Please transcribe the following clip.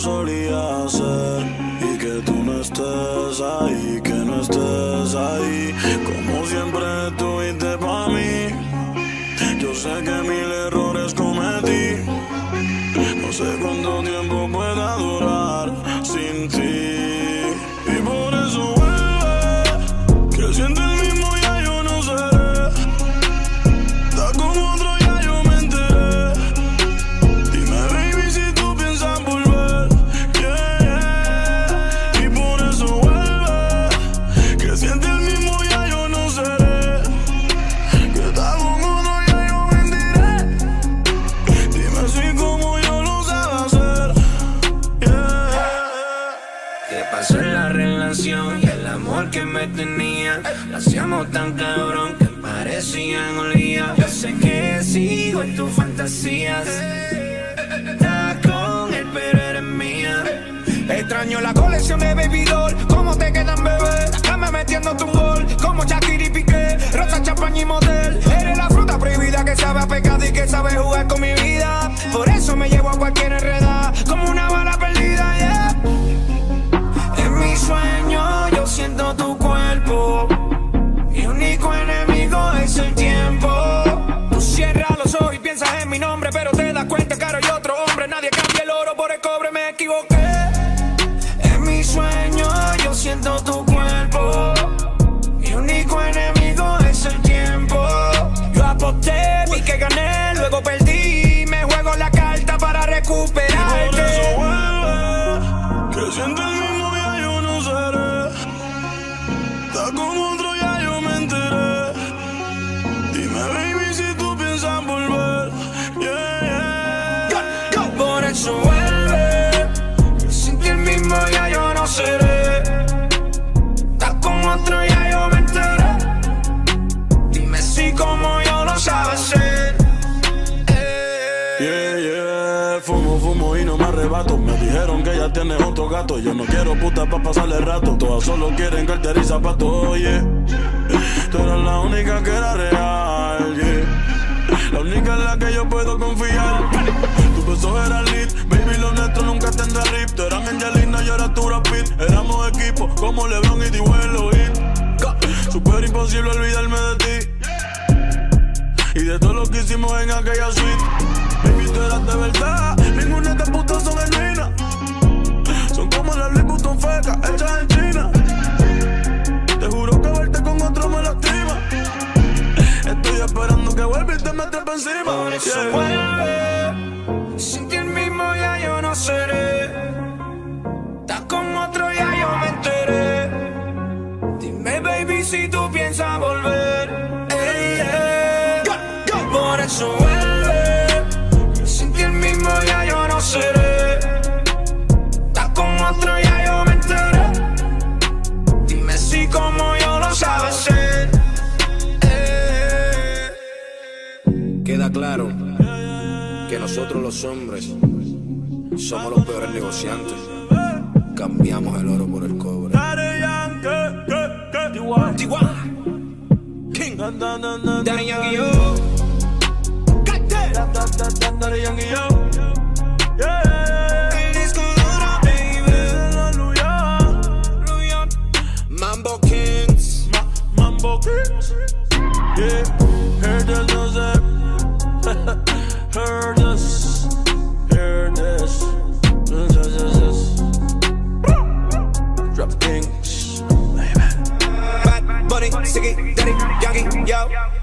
solía hacer. Y que tú no estés ahí, que no estés ahí. Como siempre me tenía? Lo hacíamos tan cabrón que parecían olía. Yo sé que sigo en tus fantasías. Estás con él, pero eres mía. Extraño la colección de Baby Doll. ¿Cómo te quedan, bebé? Dame metiéndote un gol. Como Shakira y Piqué. Rosa, champaña y model. Eres la fruta prohibida que sabe a pecado y que sabe jugar con mi vida. Por eso me llevo a cualquier enredada. Otro ya yo me enteré. Dime si como yo lo sabes hacer. Eh. Yeah, yeah, fumo, fumo y no me arrebato. Me dijeron que ella tiene otro gato. Yo no quiero puta pa' pasarle rato. Todas solo quieren cartera y zapatos, oye. Tú eras la única que era real. La única en la que yo puedo confiar. Tu beso era lit, baby, lo nuestro nunca tendrá rip. Tú eras Angelina, yo era tu Brad. Éramos equipo como LeBron y. Super imposible olvidarme de ti. Y de todo lo que hicimos en aquella suite. Baby, tú eras de verdad Ninguna de putas son genuinas. Son como las Louis Vuitton fecas Hechas en China. Te juro que verte con otro me lastima. Estoy esperando que vuelva y te metas pa' encima. Yeah. Si tú piensas volver. Ey, yeah. Por eso vuelve. Sin ti el mismo ya yo no seré. Estás con otro ya yo me enteré. Dime si como yo lo sabes. Eh. Queda claro que nosotros los hombres somos los peores negociantes. Cambiamos el oro por el cobre. Diwa, Diwa, King, Daddy Young Yo. Goddamn, Daddy Young Yo. Tiggy, Diddy, yo.